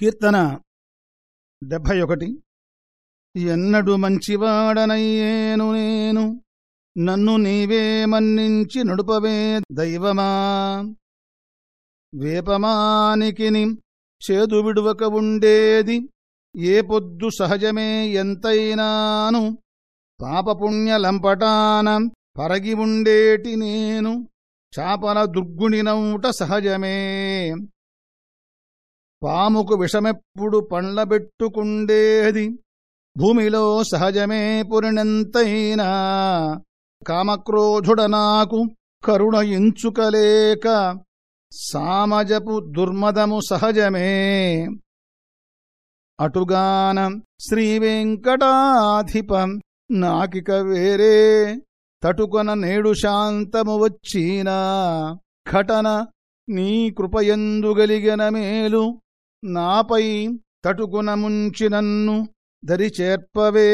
కీర్తన డెబ్భై ఒకటి. ఎన్నడు మంచివాడనయ్యేను నేను నన్ను నీవే మన్నించి నడుపవే దైవమా. వేపమానికిని చేదు విడువక ఉండేది ఏ పొద్దు సహజమే ఎంతైనాను. పాపపుణ్యలంపటాన పరగి ఉండేటి నేను చాపల దుర్గుణినౌట సహజమే. పాముకు విషమెప్పుడు పండ్లబెట్టుకుండేది. భూమిలో సహజమే పురిణెంతైనా కామక్రోధుడ నాకు కరుణయించుకలేక సామజపు దుర్మదము సహజమే. అటుగాన శ్రీవెంకటాధిపం నాకిక వేరే తటుకొన నేడు శాంతము వచ్చినా ఘటన నీ కృపయందుగలిగిన మేలు నాపై తటుకున నన్ను దరిచేర్పవే.